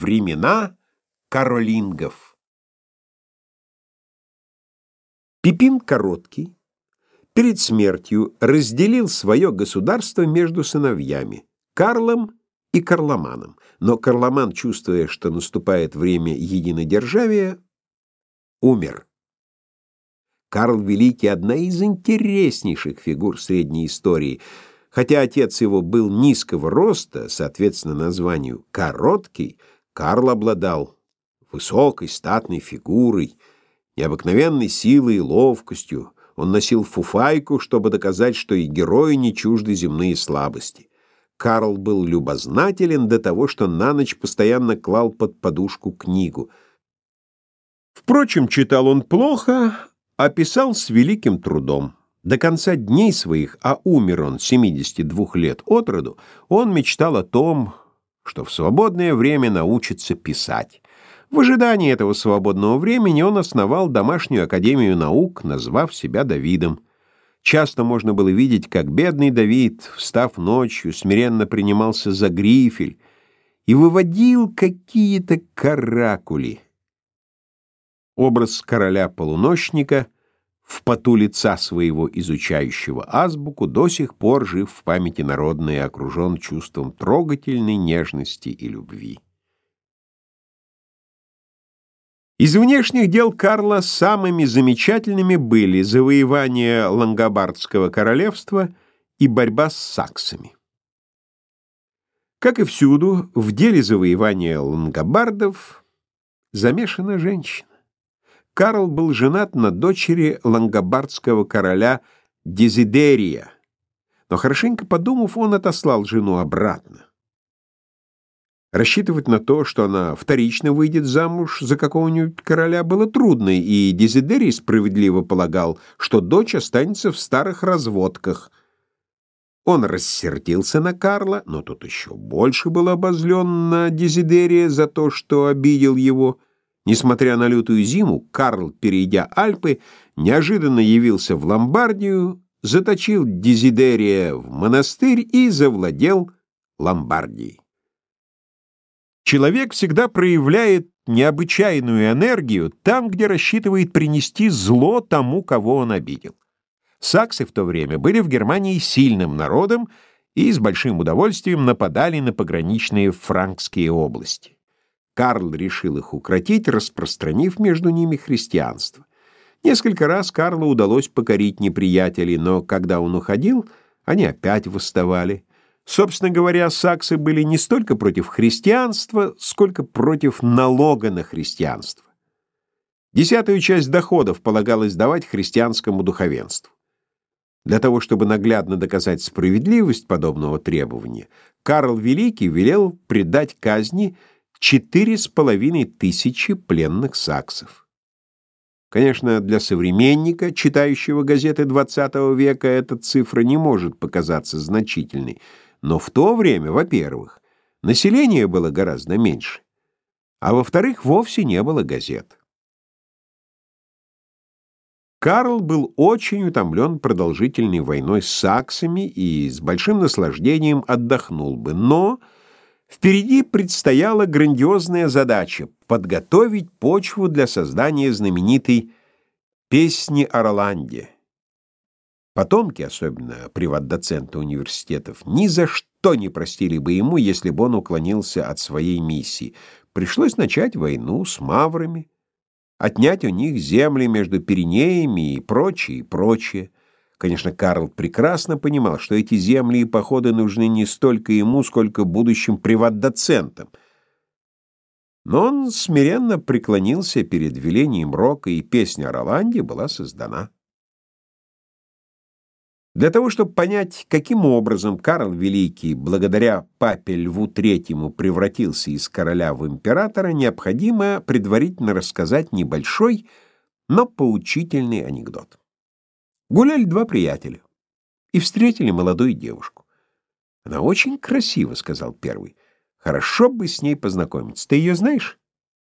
Времена каролингов. Пипин Короткий перед смертью разделил свое государство между сыновьями Карлом и Карломаном. Но Карломан, чувствуя, что наступает время единодержавия, умер. Карл Великий — одна из интереснейших фигур средней истории. Хотя отец его был низкого роста, соответственно названию «короткий», Карл обладал высокой статной фигурой, необыкновенной силой и ловкостью. Он носил фуфайку, чтобы доказать, что и герою не чужды земные слабости. Карл был любознателен до того, что на ночь постоянно клал под подушку книгу. Впрочем, читал он плохо, описал с великим трудом. До конца дней своих, а умер он 72 лет от роду, он мечтал о том, что в свободное время научится писать. В ожидании этого свободного времени он основал домашнюю академию наук, назвав себя Давидом. Часто можно было видеть, как бедный Давид, встав ночью, смиренно принимался за грифель и выводил какие-то каракули — Образ короля-полунощника в поту лица своего изучающего азбуку до сих пор жив в памяти народной и окружен чувством трогательной нежности и любви. Из внешних дел Карла самыми замечательными были завоевание Лангобардского королевства и борьба с саксами. Как и всюду, в деле завоевания лангобардов замешана женщина. Карл был женат на дочери лангобардского короля Дезидерия, но хорошенько подумав, он отослал жену обратно. Рассчитывать на то, что она вторично выйдет замуж за какого-нибудь короля, было трудно, и Дезидерий справедливо полагал, что дочь останется в старых разводках. Он рассердился на Карла, но тот еще больше был обозлен на Дезидерия за то, что обидел его — Несмотря на лютую зиму, Карл, перейдя Альпы, неожиданно явился в Ломбардию, заточил Дезидерия в монастырь и завладел Ломбардией. Человек всегда проявляет необычайную энергию там, где рассчитывает принести зло тому, кого он обидел. Саксы в то время были в Германии сильным народом и с большим удовольствием нападали на пограничные франкские области. Карл решил их укротить, распространив между ними христианство. Несколько раз Карлу удалось покорить неприятелей, но когда он уходил, они опять восставали. Собственно говоря, саксы были не столько против христианства, сколько против налога на христианство. Десятую часть доходов полагалось давать христианскому духовенству. Для того, чтобы наглядно доказать справедливость подобного требования, Карл Великий велел предать казни четыре с половиной тысячи пленных саксов. Конечно, для современника, читающего газеты XX века, эта цифра не может показаться значительной, но в то время, во-первых, население было гораздо меньше, а во-вторых, вовсе не было газет. Карл был очень утомлен продолжительной войной с саксами и с большим наслаждением отдохнул бы, но Впереди предстояла грандиозная задача — подготовить почву для создания знаменитой «Песни о Роланде». Потомки, особенно приват-доценты университетов, ни за что не простили бы ему, если бы он уклонился от своей миссии. Пришлось начать войну с маврами, отнять у них земли между Пиренеями и прочее, и прочее. Конечно, Карл прекрасно понимал, что эти земли и походы нужны не столько ему, сколько будущим приват-доцентам. Но он смиренно преклонился перед велением рока, и песня о Роланде была создана. Для того, чтобы понять, каким образом Карл Великий, благодаря папе Льву Третьему, превратился из короля в императора, необходимо предварительно рассказать небольшой, но поучительный анекдот. Гуляли два приятеля и встретили молодую девушку. «Она очень красива», — сказал первый. «Хорошо бы с ней познакомиться. Ты ее знаешь?»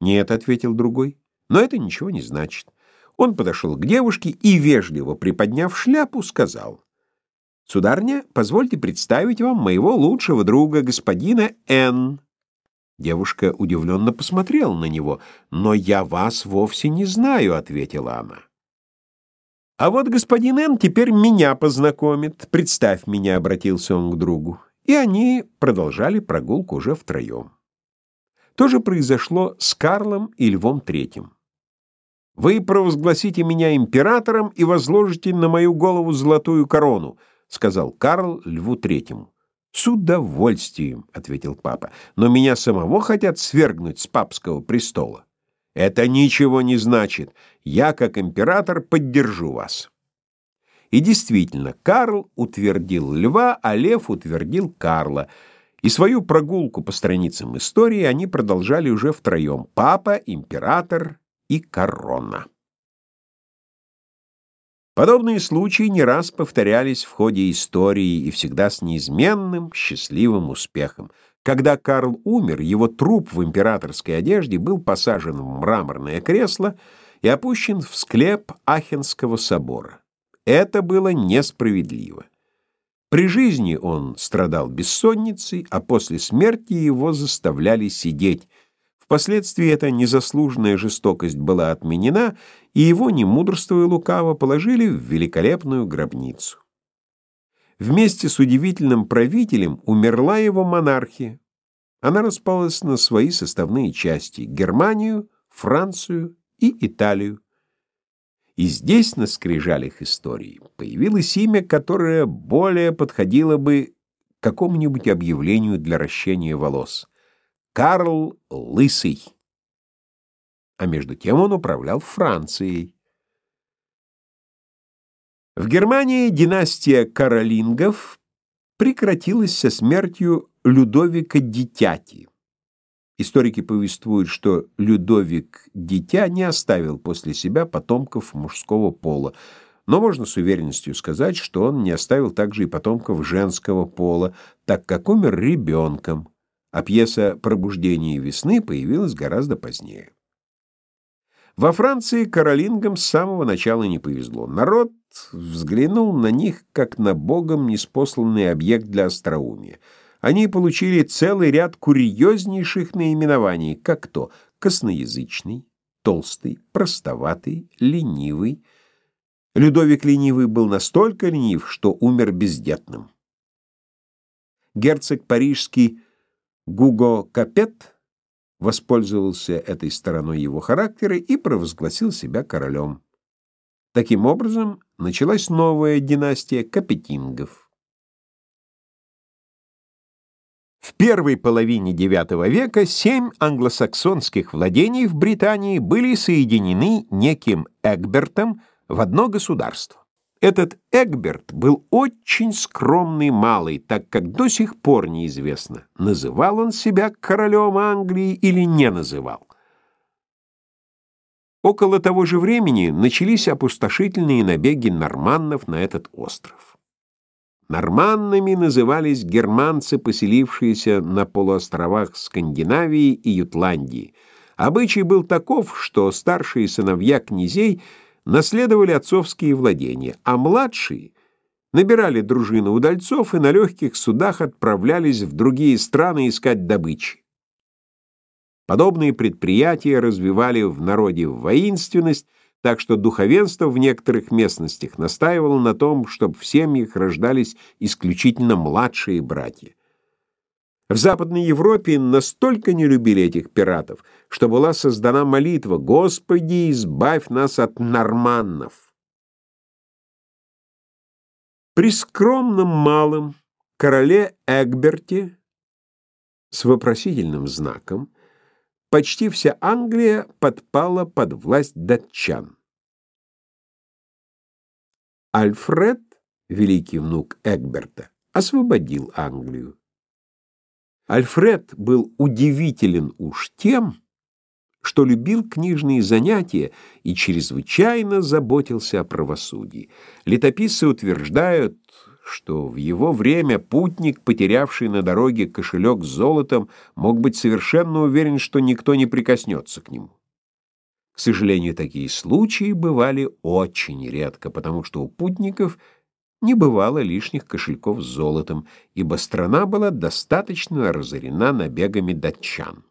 «Нет», — ответил другой. «Но это ничего не значит». Он подошел к девушке и, вежливо приподняв шляпу, сказал. «Сударня, позвольте представить вам моего лучшего друга, господина Н. Девушка удивленно посмотрела на него. «Но я вас вовсе не знаю», — ответила она. «А вот господин Н теперь меня познакомит. Представь меня», — обратился он к другу. И они продолжали прогулку уже втроем. То же произошло с Карлом и Львом Третьим. «Вы провозгласите меня императором и возложите на мою голову золотую корону», — сказал Карл Льву Третьему. «С удовольствием», — ответил папа, — «но меня самого хотят свергнуть с папского престола». «Это ничего не значит. Я, как император, поддержу вас». И действительно, Карл утвердил Льва, а Лев утвердил Карла. И свою прогулку по страницам истории они продолжали уже втроем — папа, император и корона. Подобные случаи не раз повторялись в ходе истории и всегда с неизменным счастливым успехом. Когда Карл умер, его труп в императорской одежде был посажен в мраморное кресло и опущен в склеп Ахенского собора. Это было несправедливо. При жизни он страдал бессонницей, а после смерти его заставляли сидеть – Впоследствии эта незаслуженная жестокость была отменена, и его, не мудрствуя лукаво, положили в великолепную гробницу. Вместе с удивительным правителем умерла его монархия. Она распалась на свои составные части — Германию, Францию и Италию. И здесь, на скрижалях истории, появилось имя, которое более подходило бы какому-нибудь объявлению для ращения волос — Карл Лысый. А между тем он управлял Францией. В Германии династия каролингов прекратилась со смертью Людовика Дитяти. Историки повествуют, что Людовик Дитя не оставил после себя потомков мужского пола, но можно с уверенностью сказать, что он не оставил также и потомков женского пола, так как умер ребенком а пьеса «Пробуждение весны» появилась гораздо позднее. Во Франции каролингам с самого начала не повезло. Народ взглянул на них, как на богом неспосланный объект для остроумия. Они получили целый ряд курьезнейших наименований, как то косноязычный, толстый, простоватый, ленивый. Людовик ленивый был настолько ленив, что умер бездетным. Герцог парижский Гуго Капет воспользовался этой стороной его характера и провозгласил себя королем. Таким образом, началась новая династия капетингов. В первой половине IX века семь англосаксонских владений в Британии были соединены неким Эгбертом в одно государство. Этот Эгберт был очень скромный малый, так как до сих пор неизвестно, называл он себя королем Англии или не называл. Около того же времени начались опустошительные набеги норманнов на этот остров. Норманнами назывались германцы, поселившиеся на полуостровах Скандинавии и Ютландии. Обычай был таков, что старшие сыновья князей – наследовали отцовские владения, а младшие набирали дружины удальцов и на легких судах отправлялись в другие страны искать добычи. Подобные предприятия развивали в народе воинственность, так что духовенство в некоторых местностях настаивало на том, чтобы в семьях рождались исключительно младшие братья. В Западной Европе настолько не любили этих пиратов, что была создана молитва «Господи, избавь нас от норманнов». При скромном малом короле Эгберте с вопросительным знаком почти вся Англия подпала под власть датчан. Альфред, великий внук Эгберта, освободил Англию. Альфред был удивителен уж тем, что любил книжные занятия и чрезвычайно заботился о правосудии. Летописцы утверждают, что в его время путник, потерявший на дороге кошелек с золотом, мог быть совершенно уверен, что никто не прикоснется к нему. К сожалению, такие случаи бывали очень редко, потому что у путников не бывало лишних кошельков с золотом, ибо страна была достаточно разорена набегами датчан.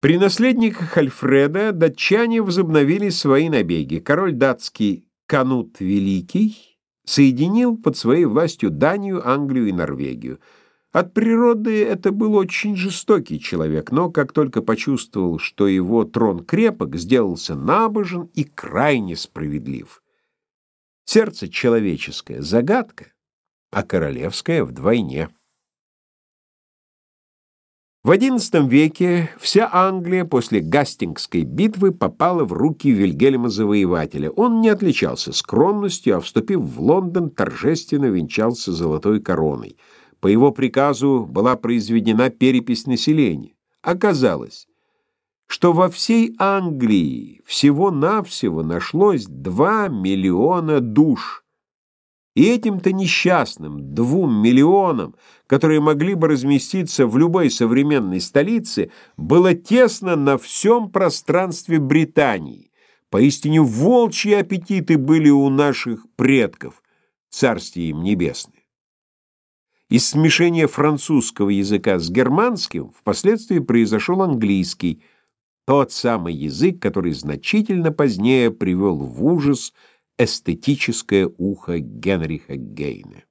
При наследниках Альфреда датчане возобновили свои набеги. Король датский Канут Великий соединил под своей властью Данию, Англию и Норвегию. От природы это был очень жестокий человек, но как только почувствовал, что его трон крепок, сделался набожен и крайне справедлив. Сердце человеческое — загадка, а королевское — вдвойне. В XI веке вся Англия после Гастингской битвы попала в руки Вильгельма Завоевателя. Он не отличался скромностью, а, вступив в Лондон, торжественно венчался золотой короной. По его приказу была произведена перепись населения. Оказалось, что во всей Англии всего-навсего нашлось 2 миллиона душ. И этим-то несчастным двум миллионам, которые могли бы разместиться в любой современной столице, было тесно на всем пространстве Британии. Поистине волчьи аппетиты были у наших предков, царствие им небесное. Из смешения французского языка с германским впоследствии произошел английский – тот самый язык, который значительно позднее привел в ужас эстетическое ухо Генриха Гейна.